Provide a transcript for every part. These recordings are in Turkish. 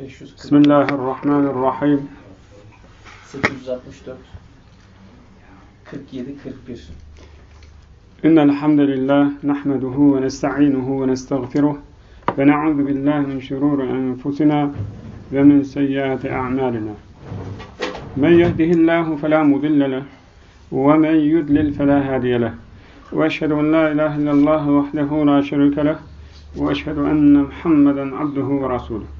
540, Bismillahirrahmanirrahim. 864, 47, 41. إن الحمد لله نحمده ونستعينه ونستغفره ونعوذ بالله من شرور أنفسنا ومن سيئات أعمالنا من يهده الله فلا مضل له ومن يدلل فلا هادي له وأشهد أن لا إله إلا الله وحده لا شريك له وأشهد أن محمدا عبده ورسوله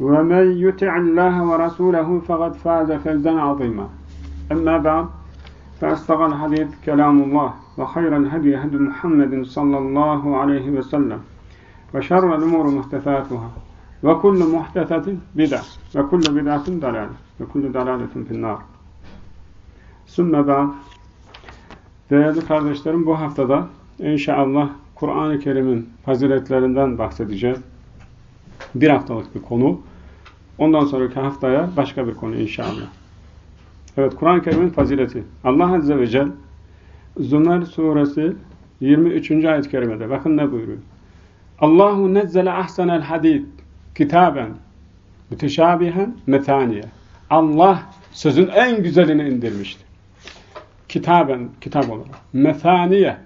ومن يطع الله ورسوله فقد فاز فوزا عظيما أما بعد فأصدق الحديث كلام الله وخير الهدي هدي محمد صلى الله عليه وسلم وشر الأمور محدثاتها وكل محدثة بدعة وكل بدعة ضلالة وكل ضلالة في النار ثم بعد Değerli kardeşlerim bu haftada inşallah Kur'an-ı Kerim'in faziletlerinden bahsedeceğiz. Bir haftalık bir konu. Ondan sonraki haftaya başka bir konu inşallah. Evet Kur'an-ı Kerim'in fazileti. Allah Azze ve Celle Zümer suresi 23. ayet-i kerimede bakın ne buyuruyor. Allahu nezzele ahsenel hadid kitaben müteşabihen metaniye. Allah sözün en güzelini indirmişti. Kitaben, kitap olarak. Methaniye.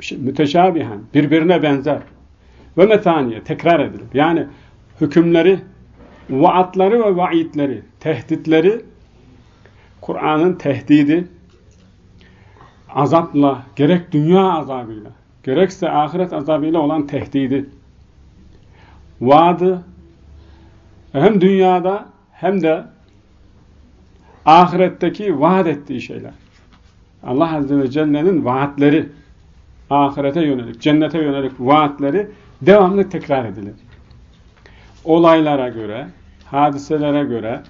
Şey, müteşabihen, birbirine benzer. Ve methaniye, tekrar edilir. Yani hükümleri, vaatları ve vaidleri, tehditleri, Kur'an'ın tehdidi, azapla, gerek dünya azabıyla, gerekse ahiret azabıyla olan tehdidi, vaadı, hem dünyada hem de ahiretteki vaat ettiği şeyler. Allah Azze ve Celle'nin vaatleri, ahirete yönelik, cennete yönelik vaatleri devamlı tekrar edilir. Olaylara göre, hadiselere göre,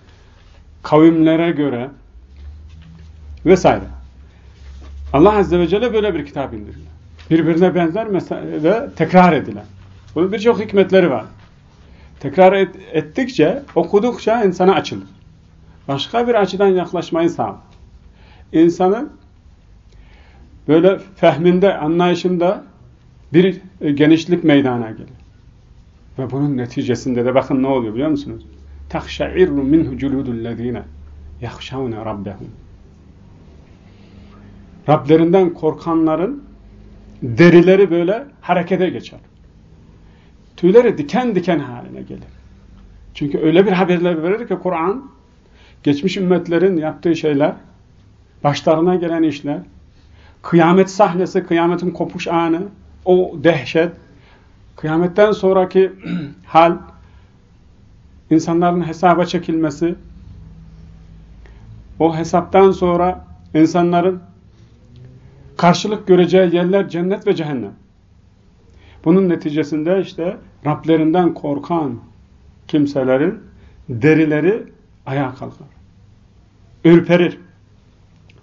kavimlere göre vesaire. Allah Azze ve Celle böyle bir kitap indiriyor. Birbirine benzer ve tekrar edilen. Bunun birçok hikmetleri var. Tekrar et, ettikçe, okudukça insana açılır. Başka bir açıdan yaklaşmayı sağlar. İnsanın böyle fehminde, anlayışında bir genişlik meydana gelir. Ve bunun neticesinde de bakın ne oluyor biliyor musunuz? تَخْشَعِرُّ مِنْهُ جُلُودُ الَّذ۪ينَ يَخْشَوْنَ رَبَّهُمْ Rablerinden korkanların derileri böyle harekete geçer. Tüyleri diken diken haline gelir. Çünkü öyle bir haberler verir ki Kur'an, geçmiş ümmetlerin yaptığı şeyler, başlarına gelen işler, kıyamet sahnesi, kıyametin kopuş anı, o dehşet, kıyametten sonraki hal, insanların hesaba çekilmesi, o hesaptan sonra insanların karşılık göreceği yerler cennet ve cehennem. Bunun neticesinde işte Rablerinden korkan kimselerin derileri ayağa kalkar. Ürperir.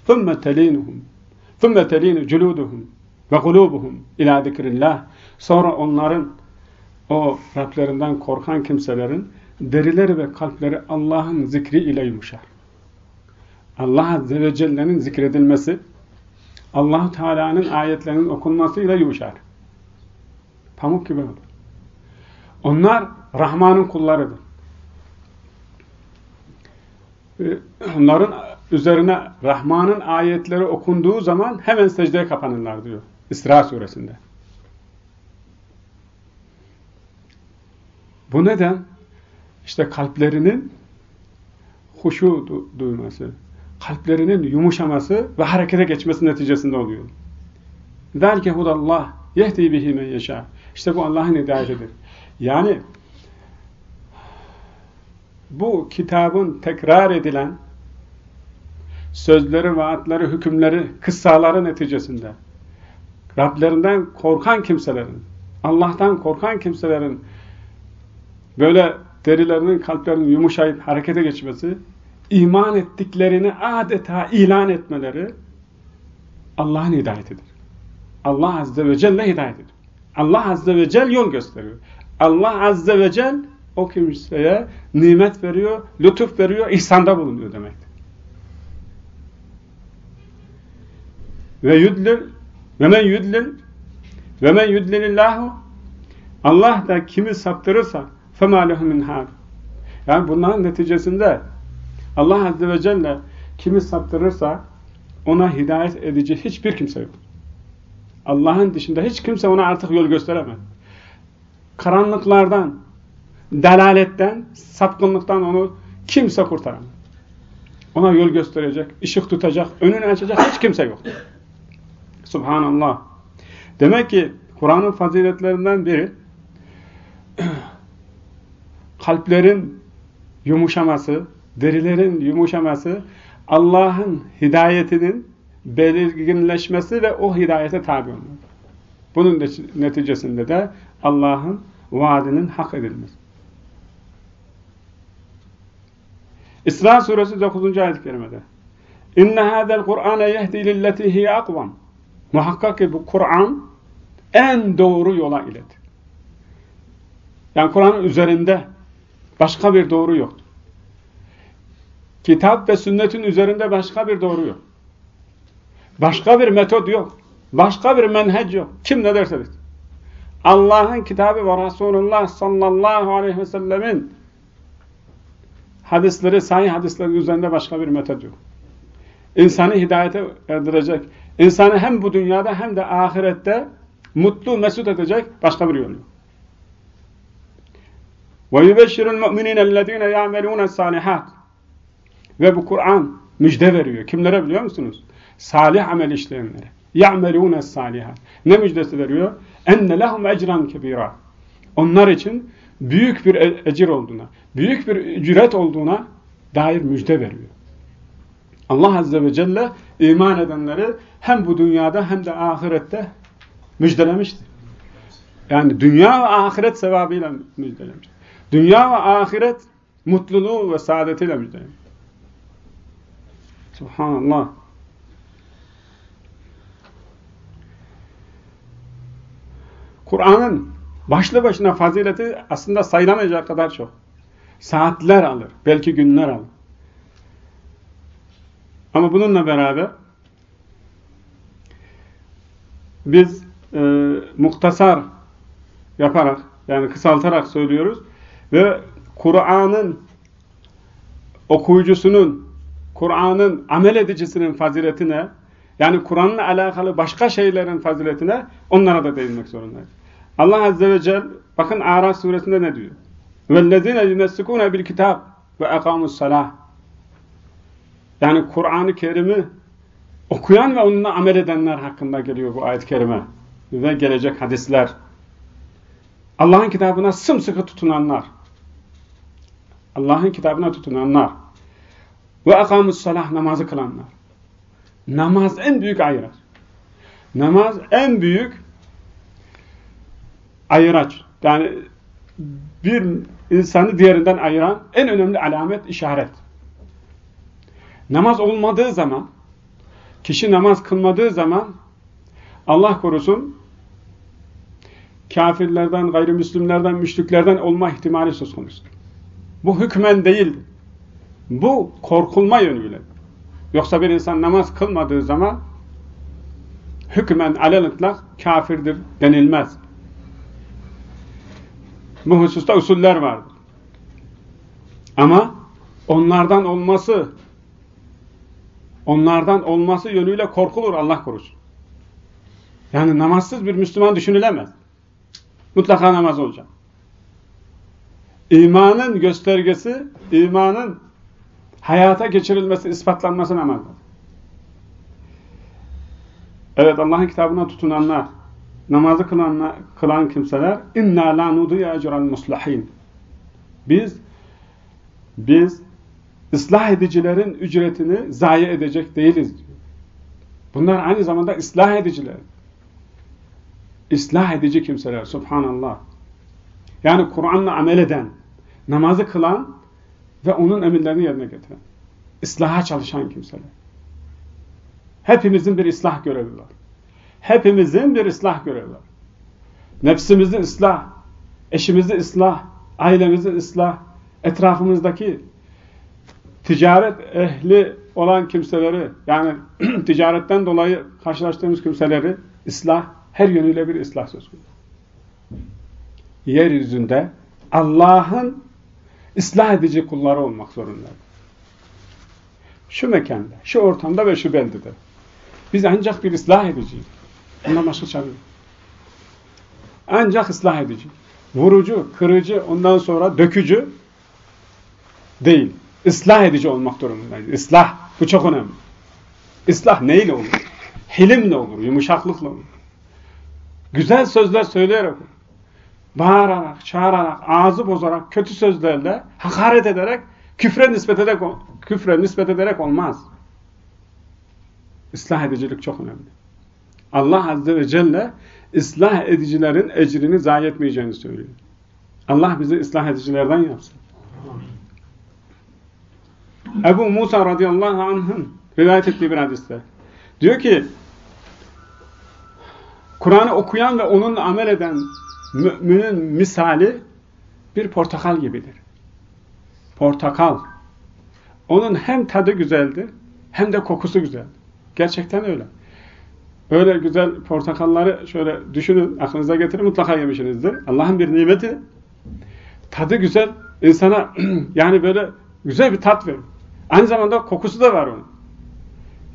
ثُمَّ تَلِينُهُمْ ثُمَّ تَلِينُ جُلُودُهُمْ ve kulubuhum ila zikrillah. Sonra onların o Rablerinden korkan kimselerin derileri ve kalpleri Allah'ın zikri ile yumuşar. Allah Azze ve Celle'nin zikredilmesi, allah Teala'nın ayetlerinin okunmasıyla yumuşar. Pamuk gibi olur. Onlar Rahman'ın kullarıdır. Ee, onların üzerine Rahman'ın ayetleri okunduğu zaman hemen secdeye kapanırlar diyor. İsra suresinde. Bu neden? İşte kalplerinin huşu du duyması, kalplerinin yumuşaması ve harekete geçmesi neticesinde oluyor. Belki hudallah yehdi bihi men yeşâ. İşte bu Allah'ın hidayetidir. Yani bu kitabın tekrar edilen sözleri, vaatleri, hükümleri, kıssaları neticesinde Rablerinden korkan kimselerin, Allah'tan korkan kimselerin böyle derilerinin, kalplerinin yumuşayıp harekete geçmesi, iman ettiklerini adeta ilan etmeleri Allah'ın hidayetidir. Allah Azze ve Celle hidayetidir. Allah Azze ve Celle yol gösteriyor. Allah Azze ve Celle o kimseye nimet veriyor, lütuf veriyor, ihsanda bulunuyor demektir. Ve yudlil ve men yudlil ve men yudlilillahu Allah da kimi saptırırsa فَمَا لَهُ مِنْ هَادٍ Yani bunların neticesinde Allah Azze ve Celle kimi saptırırsa ona hidayet edici hiçbir kimse yok. Allah'ın dışında hiç kimse ona artık yol gösteremez. Karanlıklardan, delaletten, sapkınlıktan onu kimse kurtaramaz. Ona yol gösterecek, ışık tutacak, önünü açacak hiç kimse yok. Subhanallah. Demek ki Kur'an'ın faziletlerinden biri kalplerin yumuşaması, derilerin yumuşaması, Allah'ın hidayetinin belirginleşmesi ve o hidayete tabi olması. Bunun neticesinde de Allah'ın vaadinin hak edilmesi. İsra suresi 9. ayet-i kerimede İnne hâzel Kur'âne yehdi lilleti hiye akvam Muhakkak ki bu Kur'an en doğru yola iletir. Yani Kur'an'ın üzerinde başka bir doğru yok. Kitap ve sünnetin üzerinde başka bir doğru yok. Başka bir metot yok. Başka bir menhec yok. Kim ne derse desin. Allah'ın kitabı ve Resulullah sallallahu aleyhi ve sellemin hadisleri, sahih hadisleri üzerinde başka bir metot yok. İnsanı hidayete erdirecek, insanı hem bu dünyada hem de ahirette mutlu, mesut edecek başka bir yol yok. وَيُبَشِّرُ الْمُؤْمِنِينَ الَّذ۪ينَ يَعْمَلُونَ الصَّالِحَاتِ Ve bu Kur'an müjde veriyor. Kimlere biliyor musunuz? Salih amel işleyenlere. يَعْمَلُونَ الصَّالِحَاتِ Ne müjdesi veriyor? اَنَّ لَهُمْ اَجْرًا كَب۪يرًا Onlar için büyük bir e- ecir olduğuna, büyük bir ücret olduğuna dair müjde veriyor. Allah Azze ve Celle iman edenleri hem bu dünyada hem de ahirette müjdelemiştir. Yani dünya ve ahiret sevabıyla müjdelemiştir. Dünya ve ahiret mutluluğu ve saadetiyle müjdelemiştir. Subhanallah. Kur'an'ın başlı başına fazileti aslında sayılamayacak kadar çok. Saatler alır, belki günler alır. Ama bununla beraber biz e, muhtasar yaparak, yani kısaltarak söylüyoruz ve Kur'an'ın okuyucusunun, Kur'an'ın amel edicisinin faziletine, yani Kur'an'la alakalı başka şeylerin faziletine onlara da değinmek zorundayız. Allah Azze ve Celle bakın Araf suresinde ne diyor? وَالَّذِينَ يُمَسِّكُونَ بِالْكِتَابِ وَاَقَامُوا الصَّلَاةِ yani Kur'an-ı Kerim'i okuyan ve onunla amel edenler hakkında geliyor bu ayet-i kerime. Ve gelecek hadisler. Allah'ın kitabına sımsıkı tutunanlar. Allah'ın kitabına tutunanlar. Ve akamus salah namazı kılanlar. Namaz en büyük ayıraç. Namaz en büyük ayıraç. Yani bir insanı diğerinden ayıran en önemli alamet, işaret. Namaz olmadığı zaman, kişi namaz kılmadığı zaman Allah korusun kafirlerden, gayrimüslimlerden, müşriklerden olma ihtimali söz konusudur. Bu hükmen değil. Bu korkulma yönüyle. Yoksa bir insan namaz kılmadığı zaman hükmen alelıtlak kafirdir denilmez. Bu hususta usuller vardır. Ama onlardan olması onlardan olması yönüyle korkulur Allah korusun. Yani namazsız bir Müslüman düşünülemez. Mutlaka namaz olacak. İmanın göstergesi, imanın hayata geçirilmesi, ispatlanması namazdır. Evet Allah'ın kitabına tutunanlar, namazı kılan, kılan kimseler inna la nudiya ecran muslahin. Biz biz ıslah edicilerin ücretini zayi edecek değiliz. Bunlar aynı zamanda ıslah ediciler. Islah edici kimseler subhanallah. Yani Kur'an'la amel eden, namazı kılan ve onun emirlerini yerine getiren, ıslaha çalışan kimseler. Hepimizin bir ıslah görevi var. Hepimizin bir ıslah görevi var. Nefsimizi ıslah, eşimizi ıslah, ailemizi ıslah, etrafımızdaki ticaret ehli olan kimseleri, yani ticaretten dolayı karşılaştığımız kimseleri ıslah, her yönüyle bir ıslah söz konusu. Yeryüzünde Allah'ın ıslah edici kulları olmak zorundadır. Şu mekanda, şu ortamda ve şu beldede. Biz ancak bir ıslah ediciyiz. Bundan başka çare Ancak ıslah edici. Vurucu, kırıcı, ondan sonra dökücü değil. Islah edici olmak durumundayız. Islah. Bu çok önemli. Islah neyle olur? Hilimle olur, yumuşaklıkla olur. Güzel sözler söyleyerek. Bağırarak, çağırarak, ağzı bozarak, kötü sözlerle, hakaret ederek, küfre nispet ederek, küfre nispet ederek olmaz. Islah edicilik çok önemli. Allah Azze ve Celle ıslah edicilerin ecrini zayi etmeyeceğini söylüyor. Allah bizi ıslah edicilerden yapsın. Ebu Musa radıyallahu anh'ın rivayet ettiği bir hadiste diyor ki Kur'an'ı okuyan ve onunla amel eden müminin misali bir portakal gibidir. Portakal. Onun hem tadı güzeldir hem de kokusu güzel. Gerçekten öyle. Öyle güzel portakalları şöyle düşünün, aklınıza getirin, mutlaka yemişsinizdir. Allah'ın bir nimeti. Tadı güzel, insana yani böyle güzel bir tat verir. Aynı zamanda kokusu da var onun.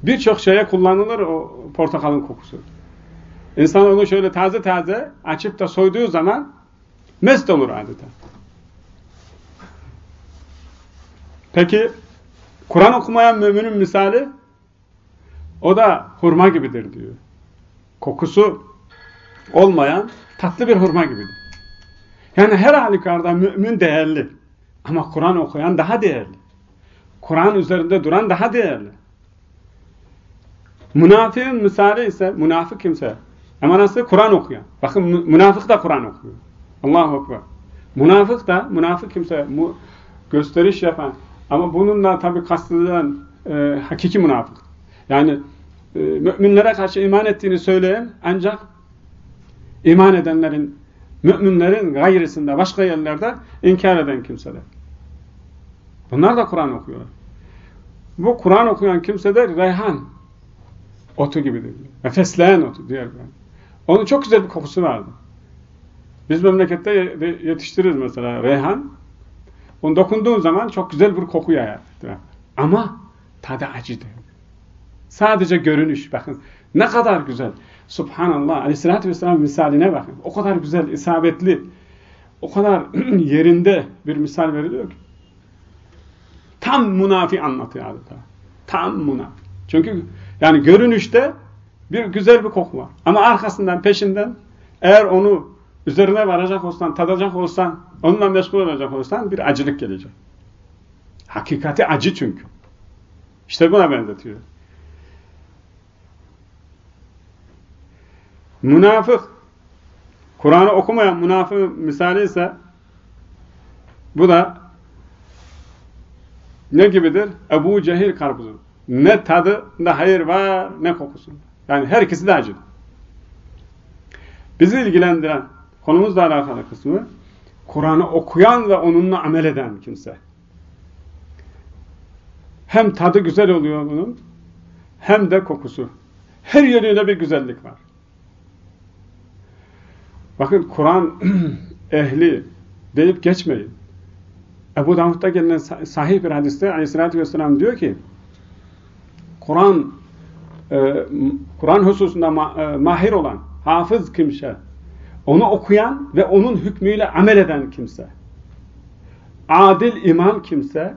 Birçok şeye kullanılır o portakalın kokusu. İnsan onu şöyle taze taze açıp da soyduğu zaman mest olur adeta. Peki Kur'an okumayan müminin misali o da hurma gibidir diyor. Kokusu olmayan tatlı bir hurma gibidir. Yani her halükarda mümin değerli. Ama Kur'an okuyan daha değerli. Kur'an üzerinde duran daha değerli. Münafığın misali ise münafık kimse. Ama? Kur'an okuyan. Bakın münafık da Kur'an okuyor. Allahu Ekber. Münafık da, münafık kimse mu, gösteriş yapan ama bununla tabi kastedilen e, hakiki münafık. Yani e, müminlere karşı iman ettiğini söyleyen ancak iman edenlerin, müminlerin gayrisinde, başka yerlerde inkar eden kimseler. Bunlar da Kur'an okuyorlar. Bu Kur'an okuyan kimse de reyhan otu gibidir. Fesleğen otu diğer Kur'an. Onun çok güzel bir kokusu vardı. Biz memlekette yetiştiririz mesela reyhan. Onu dokunduğun zaman çok güzel bir koku yayar. Ama tadı acıdır. Sadece görünüş. Bakın ne kadar güzel. Subhanallah. Aleyhissalatü vesselam misaline bakın. O kadar güzel, isabetli, o kadar yerinde bir misal veriliyor ki. Tam munafi anlatıyor adeta. Tam munafi. Çünkü yani görünüşte bir güzel bir koku var. Ama arkasından, peşinden eğer onu üzerine varacak olsan, tadacak olsan, onunla meşgul olacak olsan bir acılık gelecek. Hakikati acı çünkü. İşte buna benzetiyor. Münafık, Kur'an'ı okumayan münafık misali ise bu da ne gibidir? Ebu Cehil karpuzu. Ne tadı, ne hayır var, ne kokusu. Yani her ikisi de acı. Bizi ilgilendiren konumuzla alakalı kısmı Kur'an'ı okuyan ve onunla amel eden kimse. Hem tadı güzel oluyor bunun hem de kokusu. Her yönüyle bir güzellik var. Bakın Kur'an ehli deyip geçmeyin. Ebu Davud'da gelen sahih bir hadiste aleyhissalatü vesselam diyor ki Kur'an e, Kur'an hususunda ma, e, mahir olan, hafız kimse, onu okuyan ve onun hükmüyle amel eden kimse, adil imam kimse,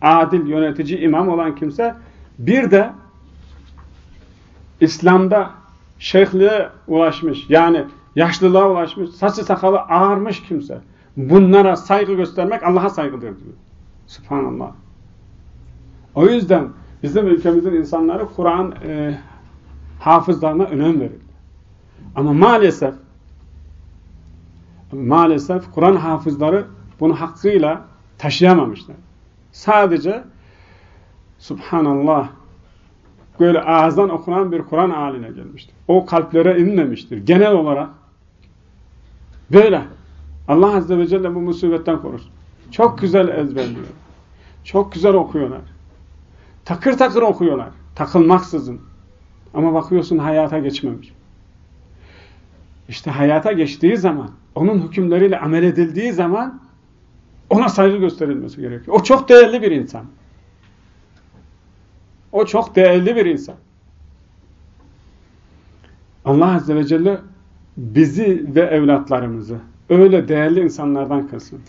adil yönetici imam olan kimse, bir de İslam'da şeyhliğe ulaşmış, yani yaşlılığa ulaşmış, saçı sakalı ağarmış kimse, bunlara saygı göstermek Allah'a saygıdır diyor. Subhanallah. O yüzden bizim ülkemizin insanları Kur'an e, hafızlarına önem verir. Ama maalesef maalesef Kur'an hafızları bunu hakkıyla taşıyamamışlar. Sadece Subhanallah böyle ağızdan okunan bir Kur'an haline gelmiştir. O kalplere inmemiştir. Genel olarak böyle. Allah Azze ve Celle bu musibetten korusun. Çok güzel ezberliyor. Çok güzel okuyorlar. Takır takır okuyorlar. Takılmaksızın. Ama bakıyorsun hayata geçmemiş. İşte hayata geçtiği zaman, onun hükümleriyle amel edildiği zaman ona saygı gösterilmesi gerekiyor. O çok değerli bir insan. O çok değerli bir insan. Allah Azze ve Celle bizi ve evlatlarımızı öyle değerli insanlardan kılsın.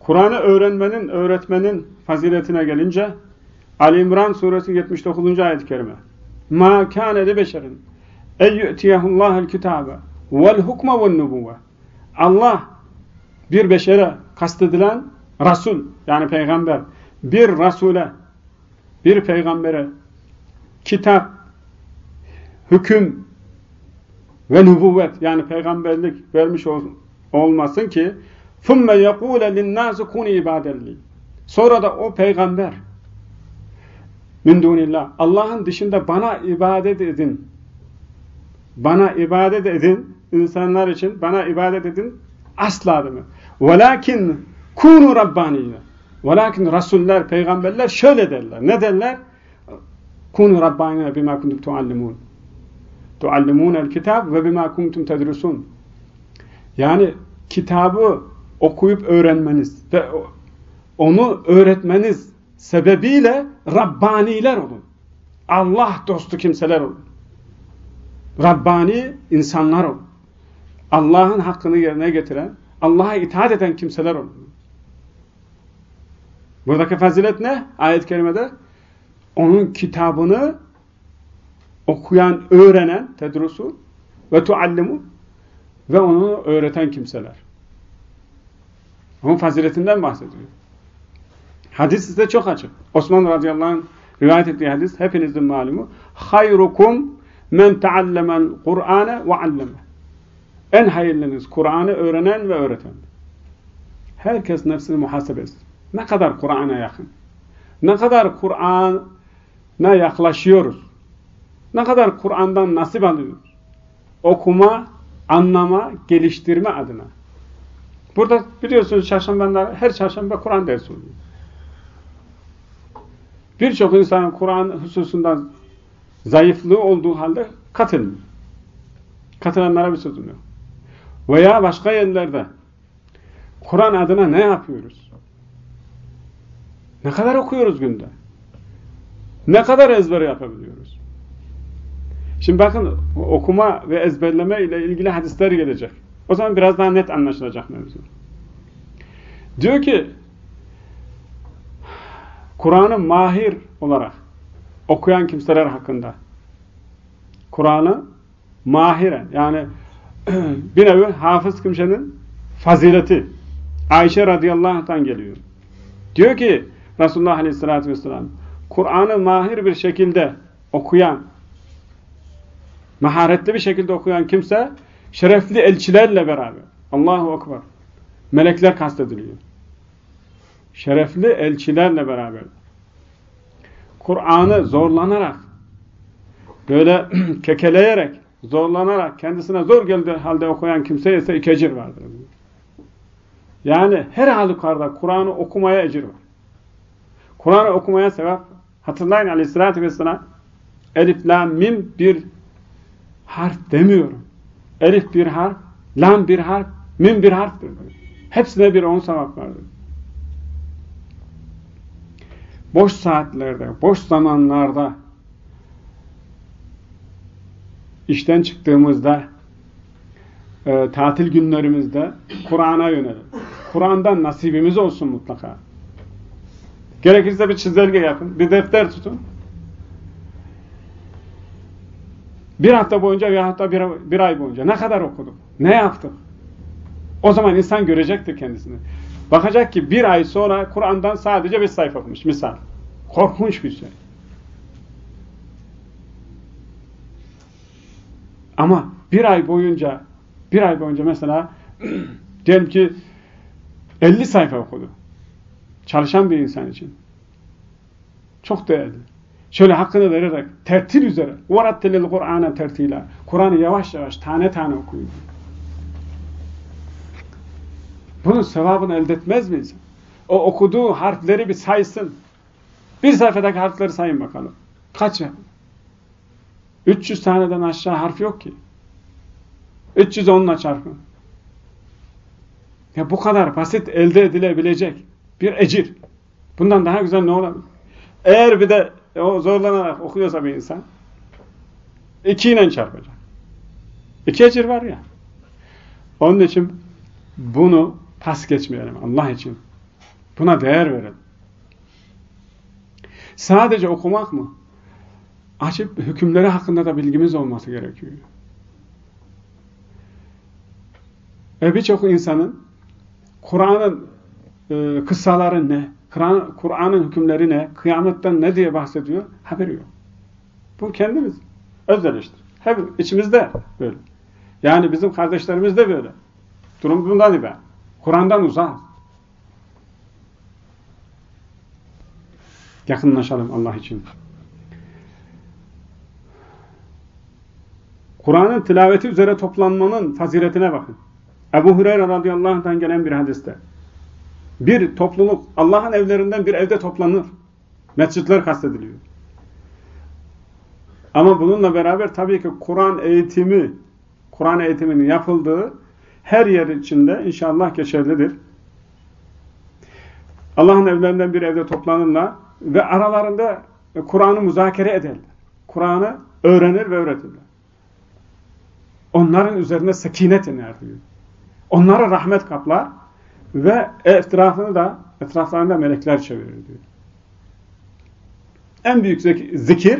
Kur'an'ı öğrenmenin, öğretmenin faziletine gelince Ali İmran suresi 79. ayet-i kerime Ma kâne li beşerin en yu'tiyehullâhel kitâbe vel hukme vel nubuvve Allah bir beşere kastedilen Resul yani peygamber bir Resul'e bir peygambere kitap, hüküm ve nübüvvet yani peygamberlik vermiş ol, olmasın ki ثُمَّ يَقُولَ لِلنَّاسُ كُنِ ibadelli. Sonra da o peygamber min dunillah Allah'ın dışında bana ibadet edin. Bana ibadet edin. insanlar için bana ibadet edin. Asla deme. وَلَاكِنْ kunu rabbaniyye. Velakin rasuller, peygamberler şöyle derler. Ne derler? Kunu rabbaniyye bima kuntum tuallimun. Tuallimun el kitab ve bima kuntum tedrusun. Yani kitabı okuyup öğrenmeniz ve onu öğretmeniz sebebiyle Rabbaniler olun. Allah dostu kimseler olun. Rabbani insanlar olun. Allah'ın hakkını yerine getiren, Allah'a itaat eden kimseler olun. Buradaki fazilet ne? Ayet-i kerimede onun kitabını okuyan, öğrenen tedrusu ve tuallimu ve onu öğreten kimseler. Onun faziletinden bahsediyor. Hadis size çok açık. Osman radıyallahu anh rivayet ettiği hadis hepinizin malumu. Hayrukum men teallemel Kur'ane ve alleme. En hayırlınız Kur'an'ı öğrenen ve öğreten. Herkes nefsini muhasebe etsin. Ne kadar Kur'an'a yakın? Ne kadar Kur'an'a yaklaşıyoruz? Ne kadar Kur'an'dan nasip alıyoruz? Okuma, anlama, geliştirme adına. Burada biliyorsunuz çarşamba, her çarşamba Kur'an dersi oluyor. Birçok insanın Kur'an hususundan zayıflığı olduğu halde katılmıyor. Katılanlara bir sözüm yok. Veya başka yerlerde Kur'an adına ne yapıyoruz? Ne kadar okuyoruz günde? Ne kadar ezber yapabiliyoruz? Şimdi bakın okuma ve ezberleme ile ilgili hadisler gelecek. O zaman biraz daha net anlaşılacak mevzu. Diyor ki Kur'an'ı mahir olarak okuyan kimseler hakkında Kur'an'ı mahiren yani bir nevi hafız kimsenin fazileti Ayşe radıyallahu anh'tan geliyor. Diyor ki Resulullah aleyhissalatü vesselam Kur'an'ı mahir bir şekilde okuyan maharetli bir şekilde okuyan kimse şerefli elçilerle beraber Allahu Ekber melekler kastediliyor. Şerefli elçilerle beraber Kur'an'ı zorlanarak böyle kekeleyerek zorlanarak kendisine zor geldiği halde okuyan kimseye ise iki ecir vardır. Yani her halükarda Kur'an'ı okumaya ecir var. Kur'an'ı okumaya sevap. Hatırlayın aleyhissalatü vesselam Elif, la, mim bir harf demiyorum. Elif bir harf, lam bir harf, mim bir harftir. Hepsine bir on sevap vardır. Boş saatlerde, boş zamanlarda işten çıktığımızda e, tatil günlerimizde Kur'an'a yönelim. Kur'an'dan nasibimiz olsun mutlaka. Gerekirse bir çizelge yapın, bir defter tutun. Bir hafta boyunca ya hatta bir, bir ay boyunca ne kadar okuduk, ne yaptık? O zaman insan görecektir kendisini. Bakacak ki bir ay sonra Kur'an'dan sadece bir sayfa okumuş misal. Korkunç bir şey. Ama bir ay boyunca bir ay boyunca mesela diyelim ki 50 sayfa okudu. Çalışan bir insan için. Çok değerli. Şöyle hakkını vererek, tertil üzere. وَرَتِّلِ الْقُرْآنَ tertila. Kur'an'ı yavaş yavaş, tane tane okuyun. Bunun sevabını elde etmez miyiz? O okuduğu harfleri bir saysın. Bir sayfadaki harfleri sayın bakalım. Kaç yapın? 300 taneden aşağı harf yok ki. 310'la çarpın. Ya bu kadar basit elde edilebilecek bir ecir. Bundan daha güzel ne olabilir? Eğer bir de o zorlanarak okuyorsa bir insan iki ile çarpacak. İki ecir var ya. Onun için bunu pas geçmeyelim Allah için. Buna değer verelim. Sadece okumak mı? Açıp hükümleri hakkında da bilgimiz olması gerekiyor. Ve birçok insanın Kur'an'ın e, kıssaları ne, Kur'an'ın hükümleri ne, kıyametten ne diye bahsediyor haberi yok. Bu kendimiz özdeştir. Hep içimizde böyle. Yani bizim kardeşlerimiz de böyle. Durum bundan ibaret. Kur'an'dan uzak. Yakınlaşalım Allah için. Kur'an'ın tilaveti üzere toplanmanın faziletine bakın. Ebu Hureyre radıyallahu anh'tan gelen bir hadiste. Bir topluluk Allah'ın evlerinden bir evde toplanır. Mescitler kastediliyor. Ama bununla beraber tabii ki Kur'an eğitimi, Kur'an eğitiminin yapıldığı her yer içinde inşallah geçerlidir. Allah'ın evlerinden bir evde toplanırlar ve aralarında Kur'an'ı müzakere ederler. Kur'an'ı öğrenir ve öğretirler. Onların üzerine sekinet iner diyor. Onlara rahmet kaplar ve etrafını da etraflarında melekler çevirir diyor. En büyük zikir,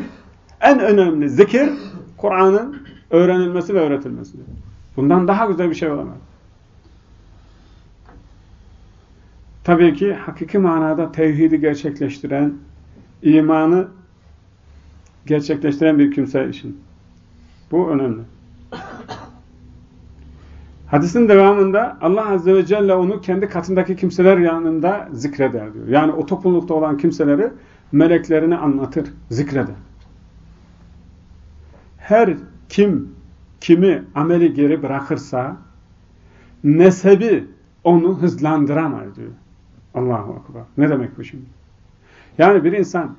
en önemli zikir Kur'an'ın öğrenilmesi ve öğretilmesidir. Bundan daha güzel bir şey olamaz. Tabii ki hakiki manada tevhidi gerçekleştiren, imanı gerçekleştiren bir kimse için. Bu önemli. Hadisin devamında Allah Azze ve Celle onu kendi katındaki kimseler yanında zikreder diyor. Yani o toplulukta olan kimseleri meleklerini anlatır, zikreder. Her kim kimi ameli geri bırakırsa nesebi onu hızlandıramaz diyor. Allahu Akbar. Ne demek bu şimdi? Yani bir insan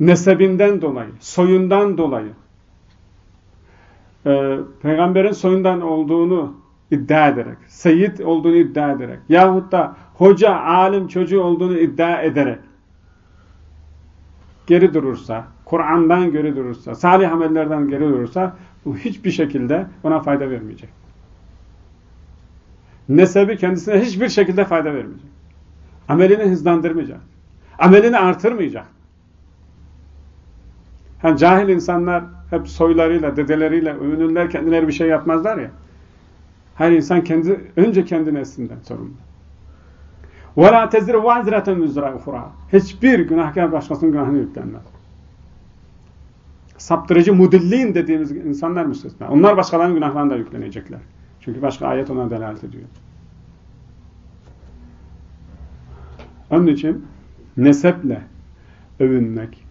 nesebinden dolayı, soyundan dolayı e, peygamberin soyundan olduğunu iddia ederek, seyit olduğunu iddia ederek yahut da hoca, alim çocuğu olduğunu iddia ederek geri durursa, Kur'an'dan geri durursa, salih amellerden geri durursa bu hiçbir şekilde ona fayda vermeyecek. Nesebi kendisine hiçbir şekilde fayda vermeyecek. Amelini hızlandırmayacak. Amelini artırmayacak. Yani cahil insanlar hep soylarıyla, dedeleriyle övünürler, kendileri bir şey yapmazlar ya. Her insan kendi önce kendi neslinden sorumlu. وَلَا تَزِرْ وَازْرَةً مُزْرَا اُخُرَا Hiçbir günahkar başkasının günahını yüklenmez. Saptırıcı mudillin dediğimiz insanlar müstesna. Onlar başkalarının günahlarını da yüklenecekler. Çünkü başka ayet ona delalet ediyor. Onun için neseple övünmek,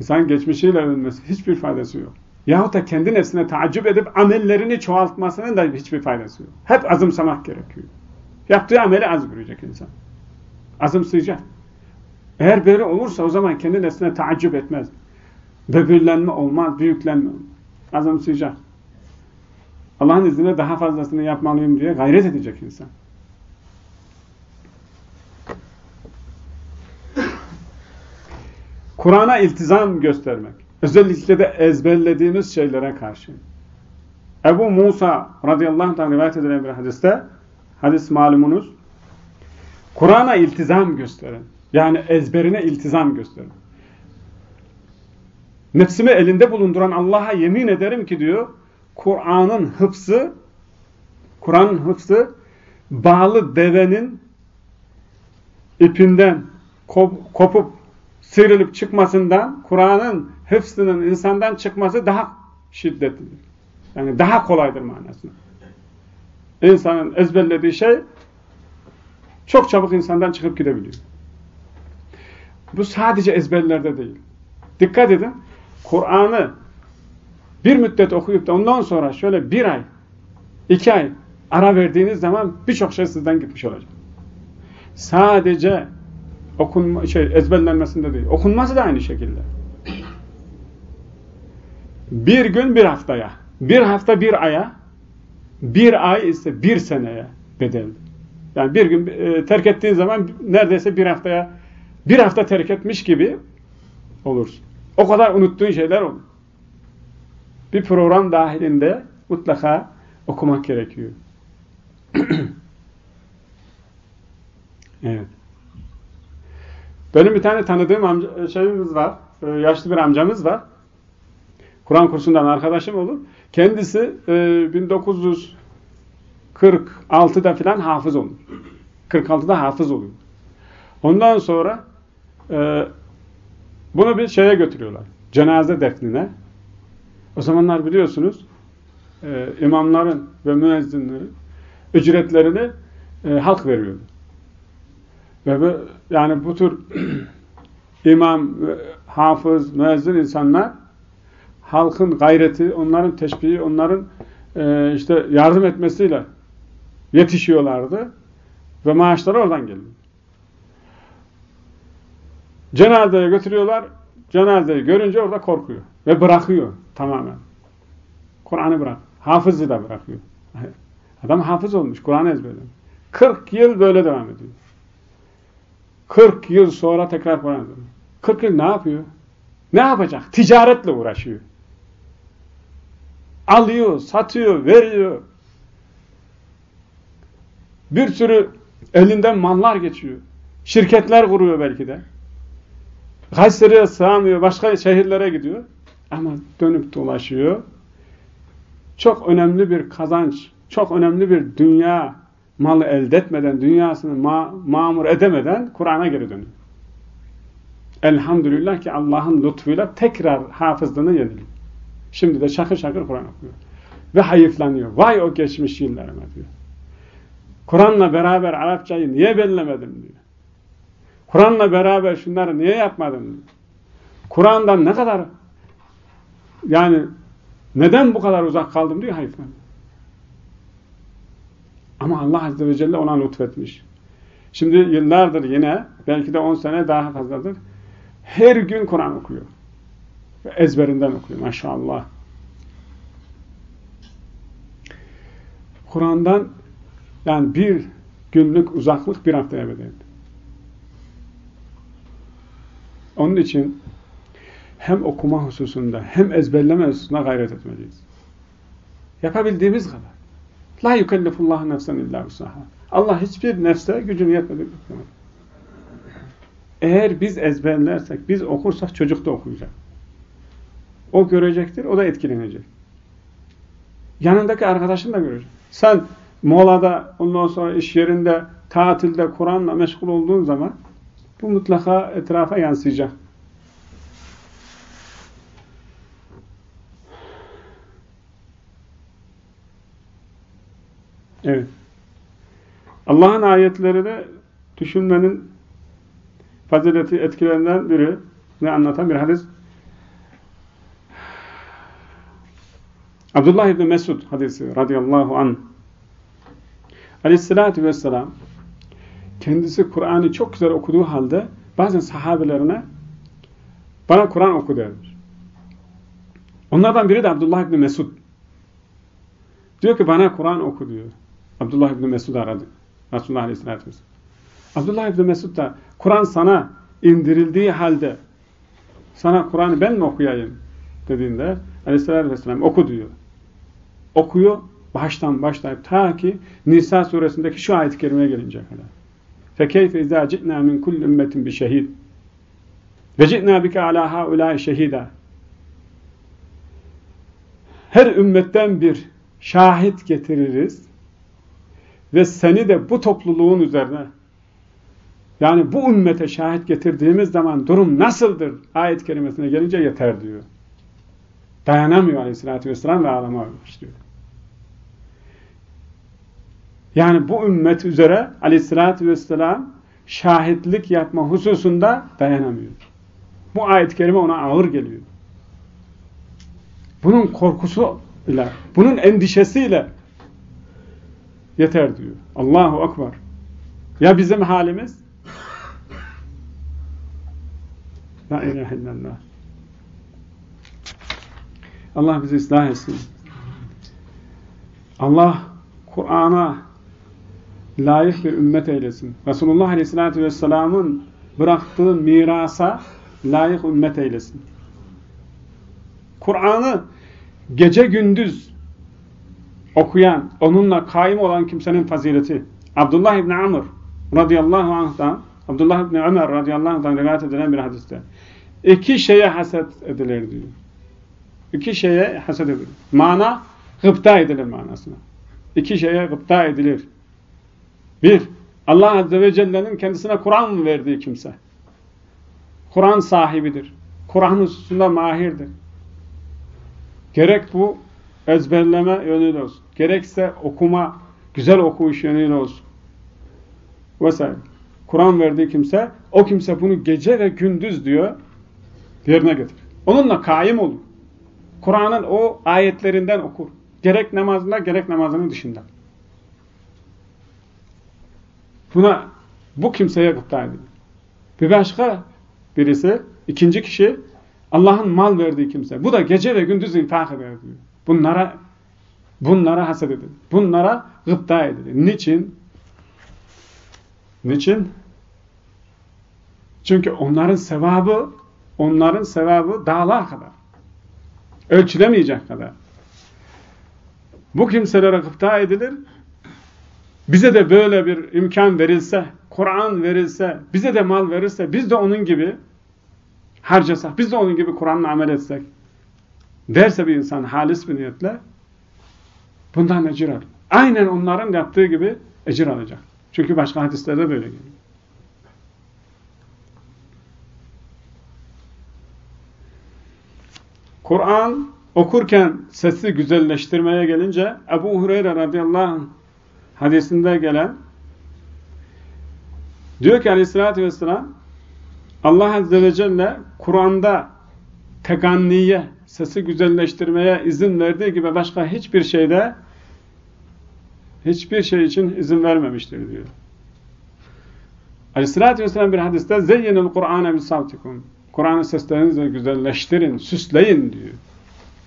insan geçmişiyle övünmesi hiçbir faydası yok. Yahut da kendi nefsine taaccüp edip amellerini çoğaltmasının da hiçbir faydası yok. Hep azımsamak gerekiyor. Yaptığı ameli az görecek insan. Azımsayacak. Eğer böyle olursa o zaman kendi nefsine taaccüp etmez. Böbürlenme olmaz, büyüklenme olmaz. Azımsayacak. Allah'ın izniyle daha fazlasını yapmalıyım diye gayret edecek insan. Kur'an'a iltizam göstermek. Özellikle de ezberlediğimiz şeylere karşı. Ebu Musa radıyallahu anh rivayet edilen bir hadiste, hadis malumunuz, Kur'an'a iltizam gösterin. Yani ezberine iltizam gösterin. Nefsimi elinde bulunduran Allah'a yemin ederim ki diyor, Kur'an'ın hıfzı, Kur'an'ın hıfzı, bağlı devenin ipinden kopup sıyrılıp çıkmasından Kur'an'ın hıfzının insandan çıkması daha şiddetlidir. Yani daha kolaydır manasında. İnsanın ezberlediği şey çok çabuk insandan çıkıp gidebiliyor. Bu sadece ezberlerde değil. Dikkat edin. Kur'an'ı bir müddet okuyup da ondan sonra şöyle bir ay, iki ay ara verdiğiniz zaman birçok şey sizden gitmiş olacak. Sadece okunma, şey, ezberlenmesinde değil. Okunması da aynı şekilde. Bir gün bir haftaya, bir hafta bir aya, bir ay ise bir seneye bedelli. Yani bir gün e, terk ettiğin zaman neredeyse bir haftaya, bir hafta terk etmiş gibi olursun. O kadar unuttuğun şeyler olur. Bir program dahilinde mutlaka okumak gerekiyor. evet. Benim bir tane tanıdığım amca, şeyimiz var. E, yaşlı bir amcamız var. Kur'an kursundan arkadaşım olur. Kendisi e, 1946'da filan hafız olur. 46'da hafız oluyor. Ondan sonra e, bunu bir şeye götürüyorlar. Cenaze defnine. O zamanlar biliyorsunuz e, imamların ve müezzinlerin ücretlerini e, halk veriyordu. Ve bu, yani bu tür imam, hafız, müezzin insanlar halkın gayreti, onların teşbihi, onların e, işte yardım etmesiyle yetişiyorlardı ve maaşları oradan geliyor. Cenazeye götürüyorlar, cenazeyi görünce orada korkuyor ve bırakıyor tamamen. Kur'an'ı bırak. Hafızı da bırakıyor. Adam hafız olmuş, Kur'an ezberlemiş. 40 yıl böyle devam ediyor. 40 yıl sonra tekrar Kur'an ezberliyor. 40 yıl ne yapıyor? Ne yapacak? Ticaretle uğraşıyor. Alıyor, satıyor, veriyor. Bir sürü elinden mallar geçiyor. Şirketler kuruyor belki de. Kayseri'ye sığamıyor, başka şehirlere gidiyor. Ama dönüp dolaşıyor. Çok önemli bir kazanç, çok önemli bir dünya malı elde etmeden, dünyasını ma mamur edemeden Kur'an'a geri dönüyor. Elhamdülillah ki Allah'ın lütfuyla tekrar hafızlığını yeniliyor. Şimdi de şakır şakır Kur'an okuyor. Ve hayıflanıyor. Vay o geçmiş yıllarıma diyor. Kur'an'la beraber Arapçayı niye bellemedim diyor. Kur'an'la beraber şunları niye yapmadım diyor. Kur'an'dan ne kadar yani neden bu kadar uzak kaldım diyor hayıflanıyor. Ama Allah Azze ve Celle ona lütfetmiş. Şimdi yıllardır yine, belki de 10 sene daha fazladır, her gün Kur'an okuyor. Ezberinden okuyor maşallah. Kur'an'dan yani bir günlük uzaklık bir haftaya bedeldi. Onun için hem okuma hususunda hem ezberleme hususunda gayret etmeliyiz. Yapabildiğimiz kadar. La yukellifullahu nefsen illa usaha. Allah hiçbir nefse gücünü yetmedi. Eğer biz ezberlersek, biz okursak çocuk da okuyacak. O görecektir, o da etkilenecek. Yanındaki arkadaşın da görecek. Sen molada, ondan sonra iş yerinde, tatilde, Kur'an'la meşgul olduğun zaman bu mutlaka etrafa yansıyacak. Evet. Allah'ın ayetleri de düşünmenin fazileti etkilerinden biri ne anlatan bir hadis. Abdullah İbni Mesud hadisi radıyallahu anh aleyhissalatü vesselam kendisi Kur'an'ı çok güzel okuduğu halde bazen sahabelerine bana Kur'an oku dermiş. Onlardan biri de Abdullah İbni Mesud. Diyor ki bana Kur'an oku diyor. Abdullah İbni Mesud aradı. Resulullah Aleyhisselatü Vesselam. Abdullah İbni Mesud da Kur'an sana indirildiği halde sana Kur'an'ı ben mi okuyayım dediğinde Aleyhisselatü Vesselam oku diyor. Okuyor baştan başlayıp ta ki Nisa suresindeki şu ayet-i kerimeye gelince kadar. فَكَيْفَ اِذَا جِئْنَا مِنْ كُلِّ اُمَّةٍ بِشَهِيدٍ وَجِئْنَا بِكَ عَلَى هَا اُولَٰئِ شَهِيدًا Her ümmetten bir şahit getiririz ve seni de bu topluluğun üzerine yani bu ümmete şahit getirdiğimiz zaman durum nasıldır? Ayet kelimesine gelince yeter diyor. Dayanamıyor aleyhissalatü vesselam ve ağlamaya başlıyor. Yani bu ümmet üzere aleyhissalatü vesselam şahitlik yapma hususunda dayanamıyor. Bu ayet-i kerime ona ağır geliyor. Bunun korkusu ile, bunun endişesiyle yeter diyor. Allahu Akbar. Ya bizim halimiz? La ilahe illallah. Allah bizi ıslah etsin. Allah Kur'an'a layık bir ümmet eylesin. Resulullah Aleyhisselatü Vesselam'ın bıraktığı mirasa layık ümmet eylesin. Kur'an'ı gece gündüz okuyan, onunla kaim olan kimsenin fazileti. Abdullah İbni Amr radıyallahu anh'tan, Abdullah İbni Ömer radıyallahu anh'tan rivayet edilen bir hadiste. İki şeye haset edilir diyor. İki şeye haset edilir. Mana, gıpta edilir manasına. İki şeye gıpta edilir. Bir, Allah Azze ve Celle'nin kendisine Kur'an verdiği kimse. Kur'an sahibidir. Kur'an hususunda mahirdir. Gerek bu ezberleme yönüyle olsun. Gerekse okuma, güzel okuyuş yönüyle olsun. Vesaire. Kur'an verdiği kimse, o kimse bunu gece ve gündüz diyor, yerine getirir. Onunla kaim olur. Kur'an'ın o ayetlerinden okur. Gerek namazında, gerek namazının dışında. Buna, bu kimseye gıpta edilir. Bir başka birisi, ikinci kişi, Allah'ın mal verdiği kimse. Bu da gece ve gündüz infak eder. Bunlara bunlara haset edilir. Bunlara gıpta edilir. Niçin? Niçin? Çünkü onların sevabı onların sevabı dağlar kadar. Ölçülemeyecek kadar. Bu kimselere gıpta edilir. Bize de böyle bir imkan verilse, Kur'an verilse, bize de mal verirse, biz de onun gibi harcasak, biz de onun gibi Kur'an'la amel etsek, derse bir insan halis bir niyetle, bundan ecir alır. Aynen onların yaptığı gibi ecir alacak. Çünkü başka hadislerde böyle geliyor. Kur'an okurken sesi güzelleştirmeye gelince Ebu Hureyre radıyallahu anh hadisinde gelen diyor ki aleyhissalatü vesselam Allah Azze ve Celle Kur'an'da teganniye, sesi güzelleştirmeye izin verdiği gibi başka hiçbir şeyde hiçbir şey için izin vermemiştir diyor. Aleyhissalatü vesselam bir hadiste zeyyenil Kur'an'a bil savtikum. Kur'an'ı seslerinizle güzelleştirin, süsleyin diyor.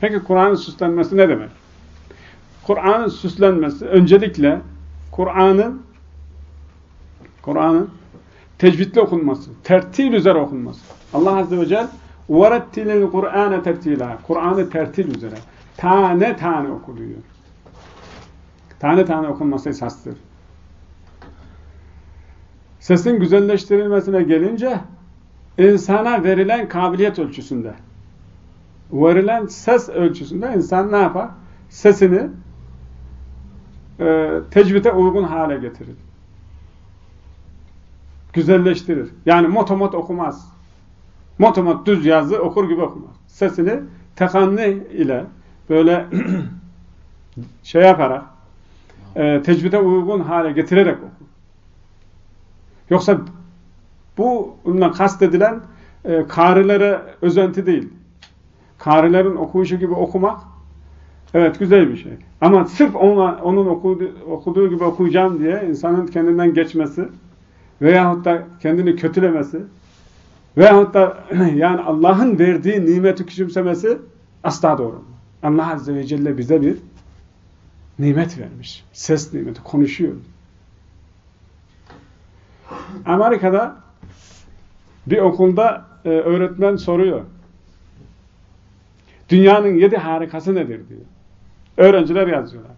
Peki Kur'an'ın süslenmesi ne demek? Kur'an'ın süslenmesi öncelikle Kur'an'ın Kur'an'ın tecvidli okunması, tertil üzere okunması. Allah Azze ve Celle وَرَتِّلِ الْقُرْآنَ tertila. Kur'an'ı tertil üzere. Tane tane okuluyor. Tane tane okunması esastır. Sesin güzelleştirilmesine gelince insana verilen kabiliyet ölçüsünde verilen ses ölçüsünde insan ne yapar? Sesini e, tecvide uygun hale getirir. Güzelleştirir. Yani motomot okumaz. Motomot düz yazı okur gibi okumaz. Sesini tekanni ile böyle şey yaparak e, tecvide uygun hale getirerek okur. Yoksa bu bununla kastedilen e, karilere özenti değil. Karilerin okuyuşu gibi okumak evet güzel bir şey. Ama sırf ona, onun okuduğu, okuduğu gibi okuyacağım diye insanın kendinden geçmesi veyahut da kendini kötülemesi veyahut da yani Allah'ın verdiği nimeti küçümsemesi asla doğru. Allah Azze ve Celle bize bir nimet vermiş. Ses nimeti. Konuşuyor. Amerika'da bir okulda e, öğretmen soruyor. Dünyanın yedi harikası nedir diyor. Öğrenciler yazıyorlar.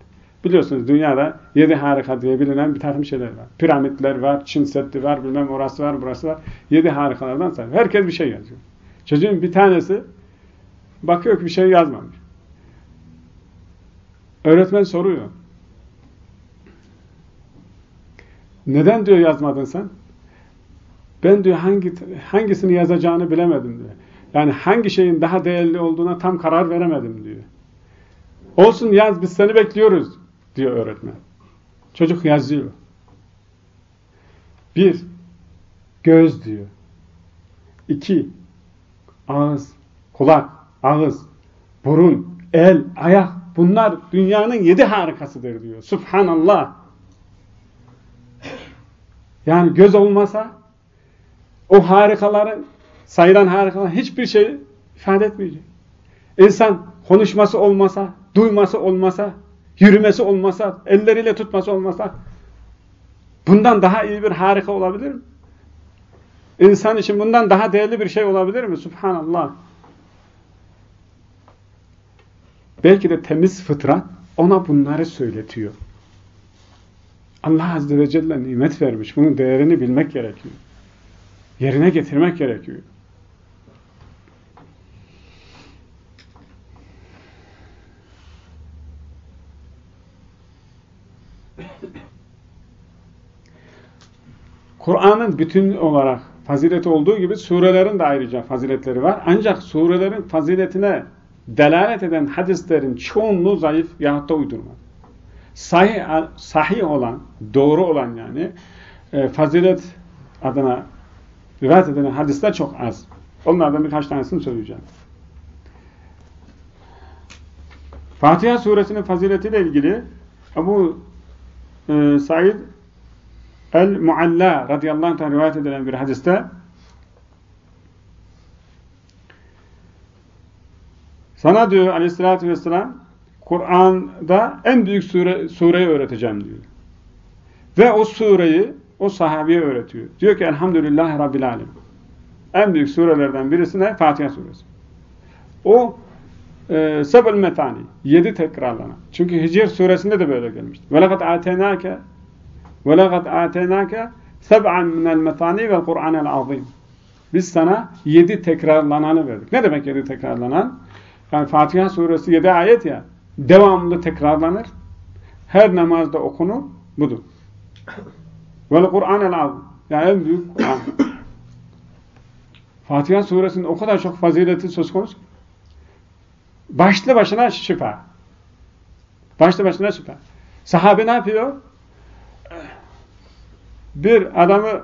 Biliyorsunuz dünyada yedi harika diye bilinen bir takım şeyler var. Piramitler var, Çin Seddi var, bilmem orası var, burası var. Yedi harikalardan sayıyor. Herkes bir şey yazıyor. Çocuğun bir tanesi bakıyor ki bir şey yazmamış. Öğretmen soruyor. Neden diyor yazmadın sen? Ben diyor hangi hangisini yazacağını bilemedim diyor. Yani hangi şeyin daha değerli olduğuna tam karar veremedim diyor. Olsun yaz biz seni bekliyoruz diyor öğretmen. Çocuk yazıyor. Bir, göz diyor. İki, ağız, kulak, ağız, burun, el, ayak. Bunlar dünyanın yedi harikasıdır diyor. Subhanallah. Yani göz olmasa o harikaların sayılan harikalar hiçbir şey ifade etmeyecek. İnsan konuşması olmasa, duyması olmasa, yürümesi olmasa, elleriyle tutması olmasa bundan daha iyi bir harika olabilir mi? İnsan için bundan daha değerli bir şey olabilir mi? Subhanallah. Belki de temiz fıtrat ona bunları söyletiyor. Allah Azze ve Celle nimet vermiş. Bunun değerini bilmek gerekiyor. Yerine getirmek gerekiyor. Kur'an'ın bütün olarak fazileti olduğu gibi surelerin de ayrıca faziletleri var. Ancak surelerin faziletine delalet eden hadislerin çoğunluğu zayıf yahut da uydurma. Sahih, sahih olan, doğru olan yani e, fazilet adına rivayet edilen hadisler çok az. Onlardan birkaç tanesini söyleyeceğim. Fatiha suresinin faziletiyle ilgili Ebu e, Said El-Mualla radıyallahu anh rivayet edilen bir hadiste sana diyor aleyhissalatü vesselam Kur'an'da en büyük sure, sureyi öğreteceğim diyor. Ve o sureyi o sahabiye öğretiyor. Diyor ki Elhamdülillahi Rabbil Alem. En büyük surelerden birisine Fatiha suresi. O e, sebel metani. Yedi tekrarlanan. Çünkü Hicr suresinde de böyle gelmişti. وَلَقَدْ آتَيْنَاكَ وَلَقَدْ آتَيْنَاكَ سَبْعًا مِنَ الْمَثَانِي وَالْقُرْآنَ الْعَظِيمِ Biz sana yedi tekrarlananı verdik. Ne demek yedi tekrarlanan? Yani Fatiha suresi yedi ayet ya, devamlı tekrarlanır. Her namazda okunur. Budur. Vel Kur'an-el. Yani en büyük Kur'an. Fatiha suresinin o kadar çok fazileti söz konusu. Başlı başına şifa. Başlı başına şifa. Sahabe ne yapıyor? Bir adamı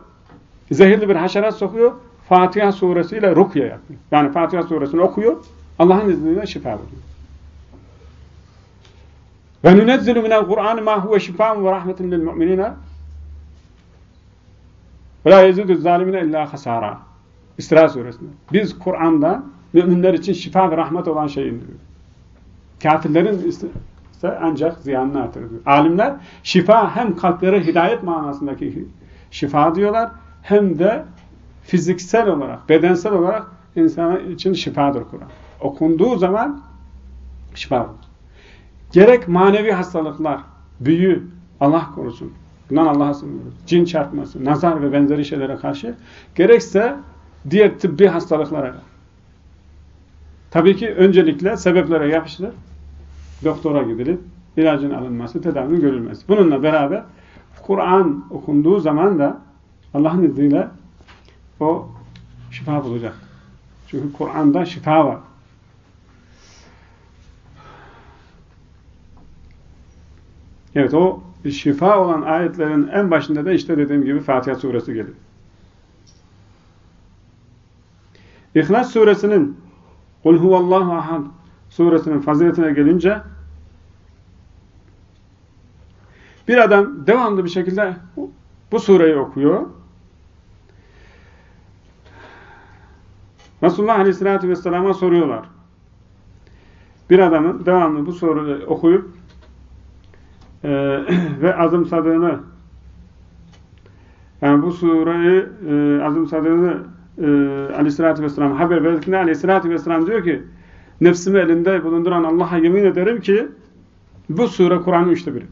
zehirli bir haşerat sokuyor. Fatiha suresiyle rukye yapıyor. Yani Fatiha suresini okuyor. Allah'ın izniyle şifa buluyor. Ve nunezzilu minel Kur'an ma huve şifa'un ve rahmetun lil mu'minina ve la yezidü zalimine illa hasara. İsra suresinde. Biz Kur'an'da müminler için şifa ve rahmet olan şey indiriyoruz. Kafirlerin ise ancak ziyanını artırıyor. Alimler şifa hem kalpleri hidayet manasındaki şifa diyorlar hem de fiziksel olarak, bedensel olarak insan için şifadır Kur'an. Okunduğu zaman şifa olur. Gerek manevi hastalıklar, büyü, Allah korusun, bundan Allah'a sığınıyoruz, cin çarpması, nazar ve benzeri şeylere karşı, gerekse diğer tıbbi hastalıklara. Tabii ki öncelikle sebeplere yapışılır, doktora gidilip ilacın alınması, tedavinin görülmesi. Bununla beraber Kur'an okunduğu zaman da Allah'ın izniyle o şifa bulacak. Çünkü Kur'an'da şifa var. Evet o şifa olan ayetlerin en başında da işte dediğim gibi Fatiha suresi geliyor. İhlas suresinin Kul huvallahu ahad suresinin faziletine gelince bir adam devamlı bir şekilde bu sureyi okuyor. Resulullah Aleyhisselatü Vesselam'a soruyorlar. Bir adamın devamlı bu soruyu okuyup e, ve azımsadığını yani bu sureyi e, azımsadığını e, aleyhissalatü vesselam haber verdikinde aleyhissalatü vesselam diyor ki nefsimi elinde bulunduran Allah'a yemin ederim ki bu sure Kur'an'ın üçte biri.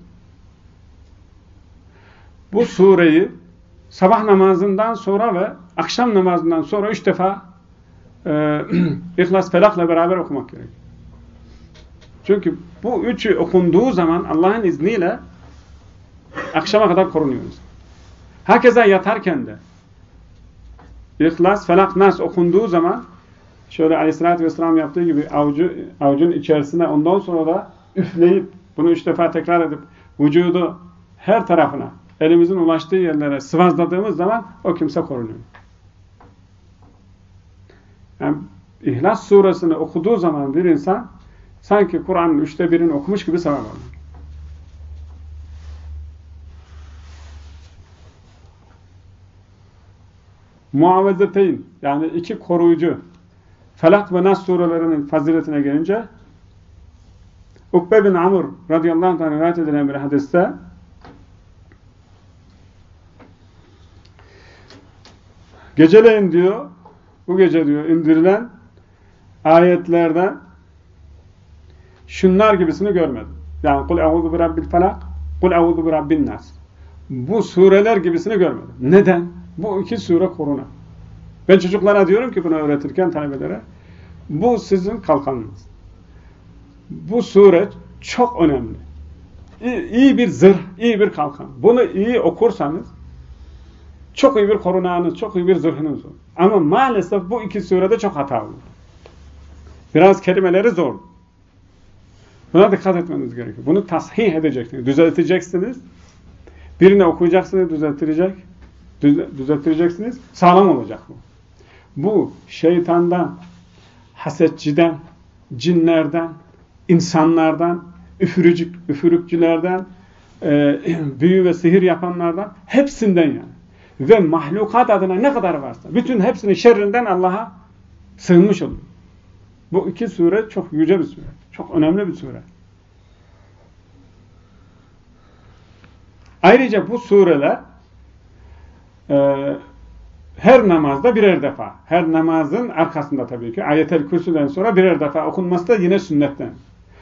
Bu sureyi sabah namazından sonra ve akşam namazından sonra üç defa e, İhlas Felak'la beraber okumak gerekiyor. Çünkü bu üçü okunduğu zaman Allah'ın izniyle akşama kadar korunuyoruz. Herkese yatarken de İhlas, Felak, Nas okunduğu zaman şöyle aleyhissalatü vesselam yaptığı gibi avucu, avucun içerisine ondan sonra da üfleyip bunu üç defa tekrar edip vücudu her tarafına elimizin ulaştığı yerlere sıvazladığımız zaman o kimse korunuyor. Yani İhlas suresini okuduğu zaman bir insan sanki Kur'an'ın üçte birini okumuş gibi sevap alır. Muavezeteyn yani iki koruyucu Felak ve Nas surelerinin faziletine gelince Ukbe bin Amr radıyallahu anh rivayet edilen bir hadiste geceleyin diyor bu gece diyor indirilen ayetlerden şunlar gibisini görmedim. Yani kul euzu bi rabbil felak, kul euzu bi rabbin nas. Bu sureler gibisini görmedim. Neden? Bu iki sure koruna. Ben çocuklara diyorum ki bunu öğretirken talebelere bu sizin kalkanınız. Bu sure çok önemli. İyi, bir zırh, iyi bir kalkan. Bunu iyi okursanız çok iyi bir korunağınız, çok iyi bir zırhınız olur. Ama maalesef bu iki surede çok hata olur. Biraz kelimeleri zor. Buna dikkat etmeniz gerekiyor. Bunu tasih edeceksiniz, düzelteceksiniz. Birini okuyacaksınız, düzeltirecek, düzelttireceksiniz. Sağlam olacak bu. Bu şeytandan, hasetçiden, cinlerden, insanlardan, üfürücük, üfürükçülerden, e, büyü ve sihir yapanlardan, hepsinden yani. Ve mahlukat adına ne kadar varsa, bütün hepsinin şerrinden Allah'a sığınmış oluyor. Bu iki sure çok yüce bir sure. Çok önemli bir sure. Ayrıca bu sureler e, her namazda birer defa, her namazın arkasında tabii ki ayetel kürsüden sonra birer defa okunması da yine sünnetten.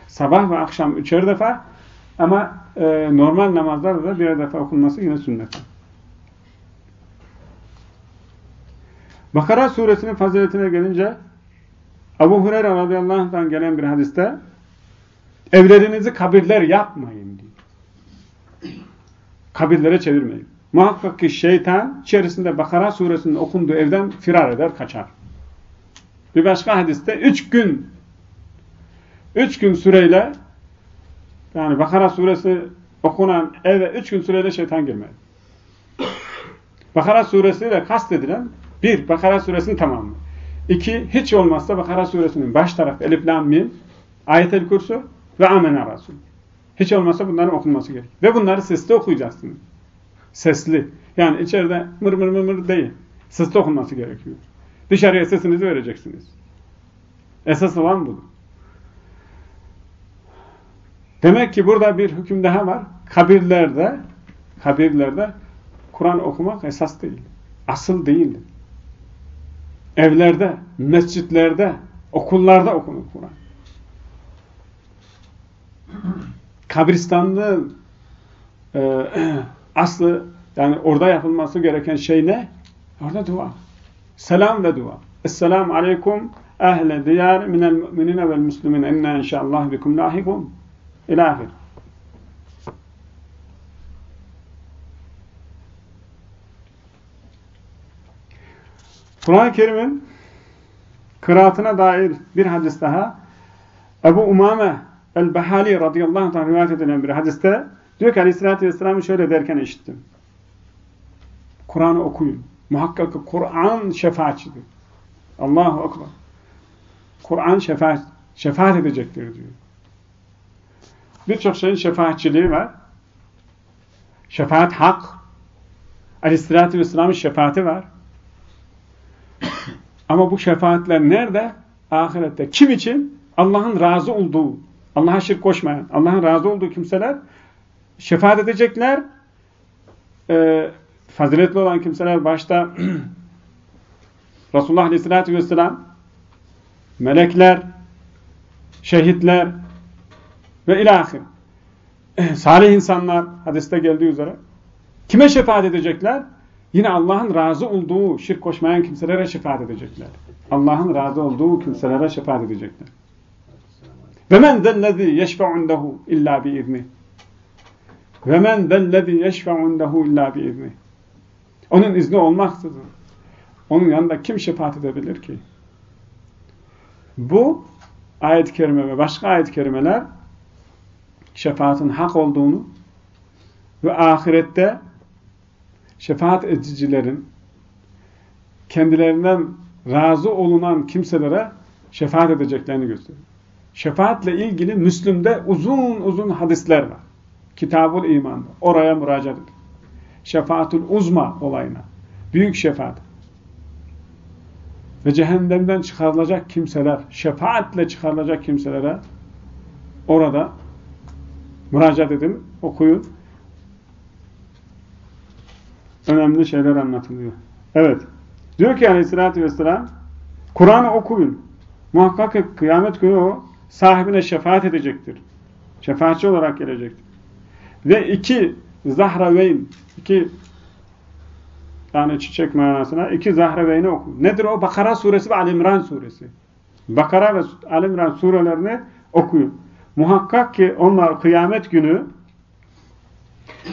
Sabah ve akşam üçer defa ama e, normal namazlarda da birer defa okunması yine sünnetten. Bakara suresinin faziletine gelince Abu Hureyre radıyallahu anh'tan gelen bir hadiste evlerinizi kabirler yapmayın diyor. Kabirlere çevirmeyin. Muhakkak ki şeytan içerisinde Bakara suresinin okunduğu evden firar eder, kaçar. Bir başka hadiste üç gün üç gün süreyle yani Bakara suresi okunan eve üç gün süreyle şeytan girmedi. Bakara suresiyle kastedilen bir, Bakara suresinin tamamı. İki, hiç olmazsa Bakara suresinin baş tarafı Elif, Lam, Mim, Ayet-el Kursu ve Amena Rasul. Hiç olmazsa bunların okunması gerek. Ve bunları sesli okuyacaksınız. Sesli. Yani içeride mır mır mır mır değil. Sesli okunması gerekiyor. Dışarıya sesinizi vereceksiniz. Esas olan bu. Demek ki burada bir hüküm daha var. Kabirlerde kabirlerde Kur'an okumak esas değil. Asıl değil. Evlerde, mescitlerde, okullarda okunur Kur'an. Kabristanlığın e, aslı yani orada yapılması gereken şey ne? Orada dua. Selam ve dua. Esselamu aleyküm ehle diyar minel müminine vel müslümin inna inşallah bikum lahikum. İlahir. Kur'an-ı Kerim'in kıraatına dair bir hadis daha Ebu Umame el-Bahali radıyallahu anh rivayet edilen bir hadiste diyor ki aleyhissalatü vesselam'ı şöyle derken işittim. Kur'an'ı okuyun. Muhakkak Kur'an şefaatçidir. Allahu Akbar. Kur'an şefaat, şefaat edecektir diyor. Birçok şeyin şefaatçiliği var. Şefaat hak. Aleyhissalatü vesselam'ın şefaati var. Ama bu şefaatler nerede? Ahirette. Kim için? Allah'ın razı olduğu, Allah'a şirk koşmayan, Allah'ın razı olduğu kimseler şefaat edecekler. E, faziletli olan kimseler başta Resulullah Aleyhisselatü Vesselam, melekler, şehitler ve ilahir. Salih insanlar hadiste geldiği üzere. Kime şefaat edecekler? Yine Allah'ın razı olduğu şirk koşmayan kimselere şefaat edecekler. Allah'ın razı olduğu kimselere şefaat edecekler. Ve men zellezî yeşfe'undehu illa biizni. Ve men zellezî yeşfe'undehu illa biizni. Onun izni olmaksızın onun yanında kim şefaat edebilir ki? Bu ayet-i kerime ve başka ayet-i kerimeler şefaatin hak olduğunu ve ahirette şefaat edicilerin kendilerinden razı olunan kimselere şefaat edeceklerini gösteriyor. Şefaatle ilgili Müslüm'de uzun uzun hadisler var. Kitabul İman'da. Oraya müracaat edin. Şefaatul uzma olayına. Büyük şefaat. Ve cehennemden çıkarılacak kimseler, şefaatle çıkarılacak kimselere orada müracaat edin, okuyun. Önemli şeyler anlatılıyor. Evet. Diyor ki aleyhissalatü vesselam Kur'an'ı okuyun. Muhakkak ki kıyamet günü o sahibine şefaat edecektir. Şefaatçi olarak gelecektir. Ve iki zahraveyn, iki yani çiçek manasına iki zahraveyni oku. Nedir o? Bakara suresi ve Alimran suresi. Bakara ve Alimran surelerini okuyun. Muhakkak ki onlar kıyamet günü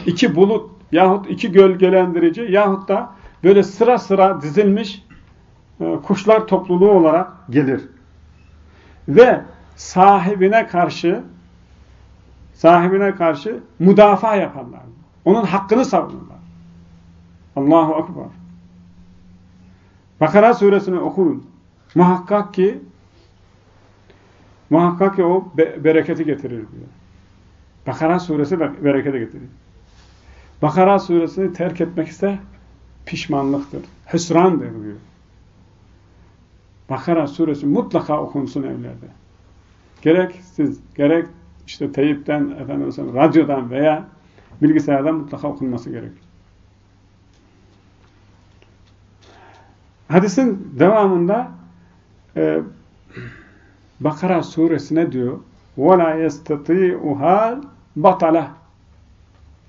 iki bulut yahut iki gölgelendirici yahut da böyle sıra sıra dizilmiş e, kuşlar topluluğu olarak gelir. Ve sahibine karşı sahibine karşı müdafaa yaparlar. Onun hakkını savunurlar. Allahu Akbar. Bakara suresini okuyun. Muhakkak ki muhakkak ki o be bereketi getirir diyor. Bakara suresi bereketi getirir. Bakara suresini terk etmek ise pişmanlıktır. Hüsrandır diyor. Bakara suresi mutlaka okunsun evlerde. Gerek siz, gerek işte teyipten, efendim, radyodan veya bilgisayardan mutlaka okunması gerekir. Hadisin devamında e, Bakara suresine diyor وَلَا يَسْتَطِيعُهَا بَطَلَهِ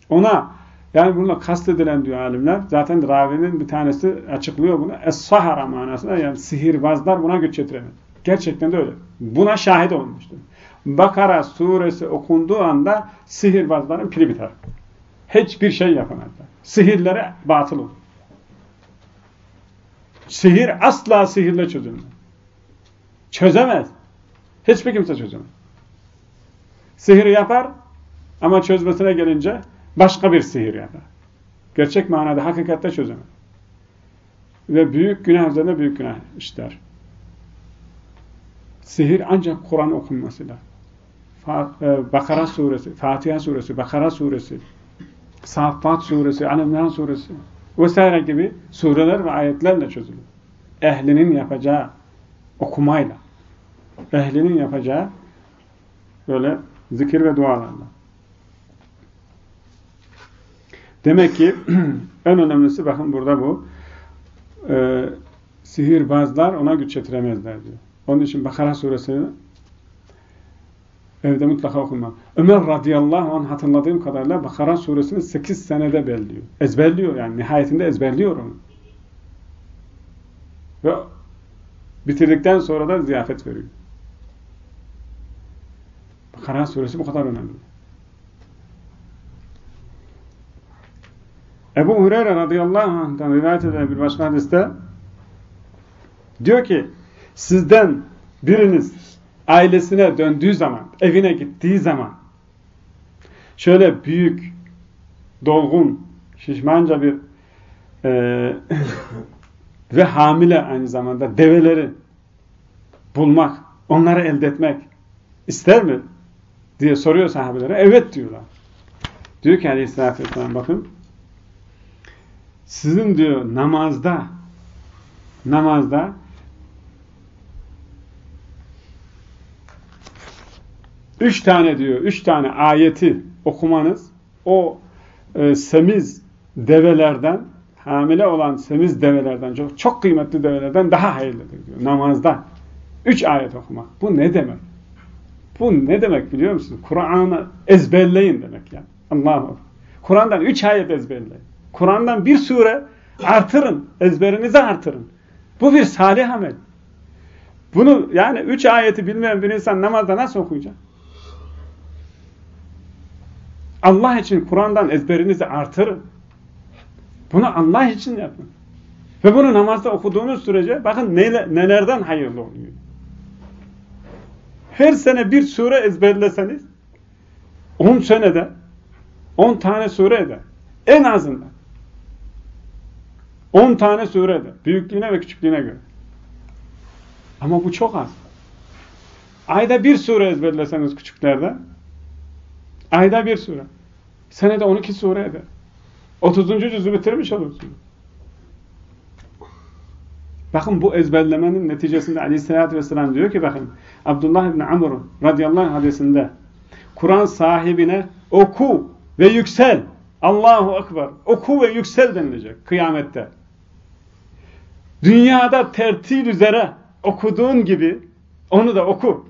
Ona yani bununla kastedilen diyor alimler. Zaten ravinin bir tanesi açıklıyor bunu. Es-sahara manasında yani sihirbazlar buna güç getiremez. Gerçekten de öyle. Buna şahit olmuştur. Bakara suresi okunduğu anda sihirbazların pili biter. Hiçbir şey yapamazlar. Sihirlere batıl olur. Sihir asla sihirle çözülmez. Çözemez. Hiçbir kimse çözemez. Sihir yapar ama çözmesine gelince başka bir sihir yapar. Gerçek manada hakikatte çözemez. Ve büyük günah üzerine büyük günah işler. Sihir ancak Kur'an okunmasıyla. E, Bakara suresi, Fatiha suresi, Bakara suresi, Saffat suresi, Alemran suresi vesaire gibi sureler ve ayetlerle çözülür. Ehlinin yapacağı okumayla, ehlinin yapacağı böyle zikir ve dualarla. Demek ki en önemlisi bakın burada bu. E, sihirbazlar ona güç yetiremezler diyor. Onun için Bakara suresini evde mutlaka okunmak. Ömer radıyallahu anh hatırladığım kadarıyla Bakara suresini 8 senede belliyor. Ezberliyor yani. Nihayetinde ezberliyor onu. Ve bitirdikten sonra da ziyafet veriyor. Bakara suresi bu kadar önemli. Ebu Hureyre radıyallahu anh'tan rivayet eden bir başka hadiste diyor ki sizden biriniz ailesine döndüğü zaman, evine gittiği zaman şöyle büyük, dolgun, şişmanca bir e, ve hamile aynı zamanda develeri bulmak, onları elde etmek ister mi? diye soruyor sahabelere. Evet diyorlar. Diyor ki aleyhissalatü vesselam bakın sizin diyor namazda namazda üç tane diyor, üç tane ayeti okumanız o e, semiz develerden, hamile olan semiz develerden, çok, çok kıymetli develerden daha hayırlıdır diyor namazda. Üç ayet okumak. Bu ne demek? Bu ne demek biliyor musunuz? Kur'an'ı ezberleyin demek yani. Allah'ım. Kur'an'dan üç ayet ezberleyin. Kur'an'dan bir sure artırın. Ezberinizi artırın. Bu bir salih amel. Bunu yani üç ayeti bilmeyen bir insan namazda nasıl okuyacak? Allah için Kur'an'dan ezberinizi artırın. Bunu Allah için yapın. Ve bunu namazda okuduğunuz sürece bakın nelerden hayırlı oluyor. her sene bir sure ezberleseniz 10 senede 10 tane sure eder. En azından. 10 tane sure eder. Büyüklüğüne ve küçüklüğüne göre. Ama bu çok az. Ayda bir sure ezberleseniz küçüklerde ayda bir sure. Senede 12 sure eder. 30. cüzü bitirmiş olursunuz. Bakın bu ezberlemenin neticesinde aleyhissalatü vesselam diyor ki bakın Abdullah İbni Amr radıyallahu anh hadisinde Kur'an sahibine oku ve yüksel. Allahu Ekber. Oku ve yüksel denilecek kıyamette. Dünyada tertil üzere okuduğun gibi onu da oku.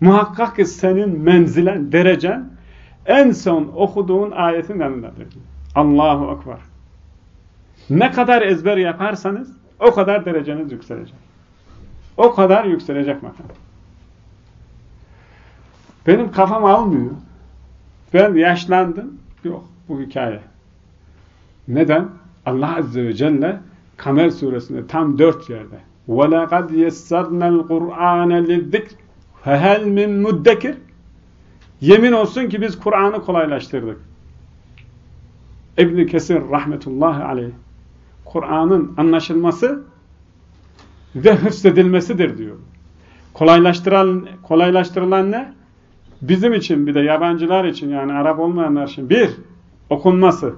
Muhakkak ki senin menzilen, derecen en son okuduğun ayetin yanındadır. Allahu Ekber. Ne kadar ezber yaparsanız o kadar dereceniz yükselecek. O kadar yükselecek makam. Benim kafam almıyor. Ben yaşlandım. Yok bu hikaye. Neden? Allah Azze ve Celle Kamer suresinde tam dört yerde وَلَقَدْ يَسَّرْنَا الْقُرْآنَ لِلذِّكْرِ فَهَلْ مِنْ مُدَّكِرِ Yemin olsun ki biz Kur'an'ı kolaylaştırdık. İbn Kesir rahmetullahi aleyh Kur'an'ın anlaşılması ve hıfzedilmesidir diyor. Kolaylaştırılan, kolaylaştırılan ne? Bizim için bir de yabancılar için yani Arap olmayanlar için bir, okunması.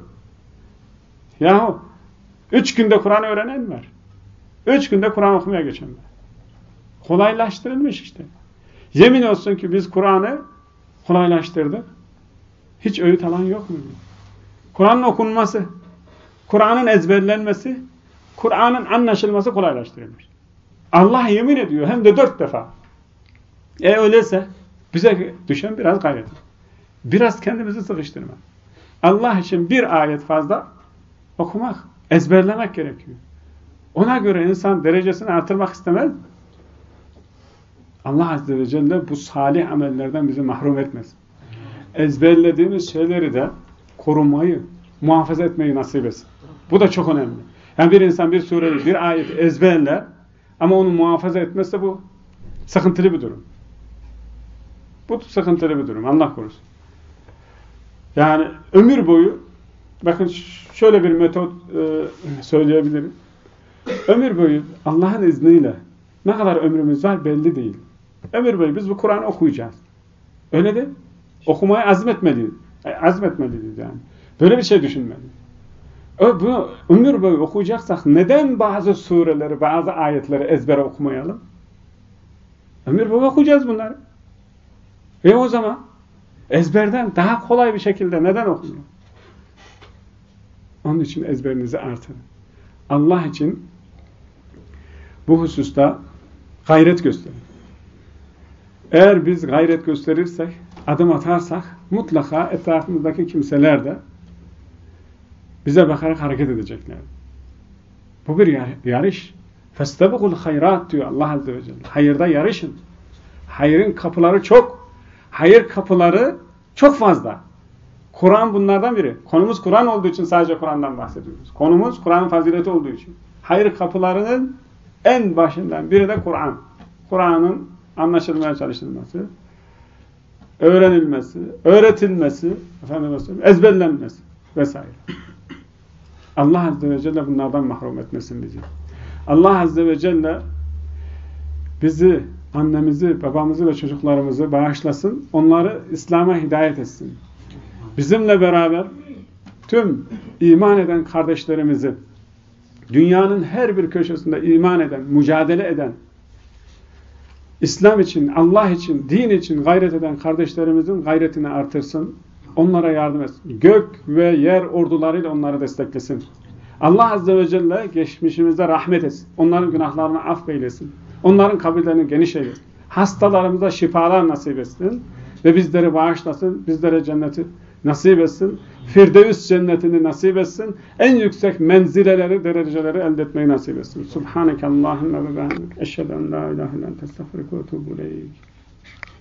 Yahu üç günde Kur'an öğrenen var. Üç günde Kur'an okumaya geçen var. Kolaylaştırılmış işte. Yemin olsun ki biz Kur'an'ı kolaylaştırdık. Hiç öğüt alan yok mu? Kur'an'ın okunması, Kur'an'ın ezberlenmesi, Kur'an'ın anlaşılması kolaylaştırılmış. Allah yemin ediyor hem de dört defa. E öyleyse bize düşen biraz gayret. Biraz kendimizi sıkıştırmak. Allah için bir ayet fazla okumak, ezberlemek gerekiyor. Ona göre insan derecesini artırmak istemez. Allah Azze ve Celle bu salih amellerden bizi mahrum etmez. Ezberlediğimiz şeyleri de korumayı, muhafaza etmeyi nasip etsin. Bu da çok önemli. Yani bir insan bir sureyi, bir ayet ezberler ama onu muhafaza etmezse bu sıkıntılı bir durum. Bu sıkıntılı bir durum. Allah korusun. Yani ömür boyu bakın şöyle bir metot e, söyleyebilirim. Ömür boyu Allah'ın izniyle ne kadar ömrümüz var belli değil. Ömür boyu biz bu Kur'an'ı okuyacağız. Öyle de okumaya azmetmeliyiz. Azmetmeliyiz yani. Böyle bir şey düşünmeliyiz. Bunu ömür boyu okuyacaksak neden bazı sureleri, bazı ayetleri ezbere okumayalım? Ömür boyu okuyacağız bunları. Ve o zaman ezberden daha kolay bir şekilde neden okuyalım? Onun için ezberinizi artırın. Allah için bu hususta gayret gösterin. Eğer biz gayret gösterirsek, adım atarsak mutlaka etrafımızdaki kimseler de bize bakarak hareket edecekler. Bu bir yarış. فَاسْتَبِقُ hayrat diyor Allah Azze ve Celle. Hayırda yarışın. Hayırın kapıları çok. Hayır kapıları çok fazla. Kur'an bunlardan biri. Konumuz Kur'an olduğu için sadece Kur'an'dan bahsediyoruz. Konumuz Kur'an'ın fazileti olduğu için. Hayır kapılarının en başından biri de Kur'an. Kur'an'ın anlaşılmaya çalışılması, öğrenilmesi, öğretilmesi, efendim, ezberlenmesi vesaire. Allah Azze ve Celle bunlardan mahrum etmesin bizi. Allah Azze ve Celle bizi, annemizi, babamızı ve çocuklarımızı bağışlasın. Onları İslam'a hidayet etsin. Bizimle beraber tüm iman eden kardeşlerimizi dünyanın her bir köşesinde iman eden, mücadele eden, İslam için, Allah için, din için gayret eden kardeşlerimizin gayretini artırsın. Onlara yardım etsin. Gök ve yer ordularıyla onları desteklesin. Allah Azze ve Celle geçmişimize rahmet etsin. Onların günahlarını affeylesin. Onların kabirlerini geniş eylesin. Hastalarımıza şifalar nasip etsin. Ve bizleri bağışlasın. Bizlere cenneti nasip etsin. Firdevs cennetini nasip etsin. En yüksek menzileleri, dereceleri elde etmeyi nasip etsin. Subhaneke Allahümme ve behemdik. Eşhedü en la ilahe illan testağfirüke ve tuğbu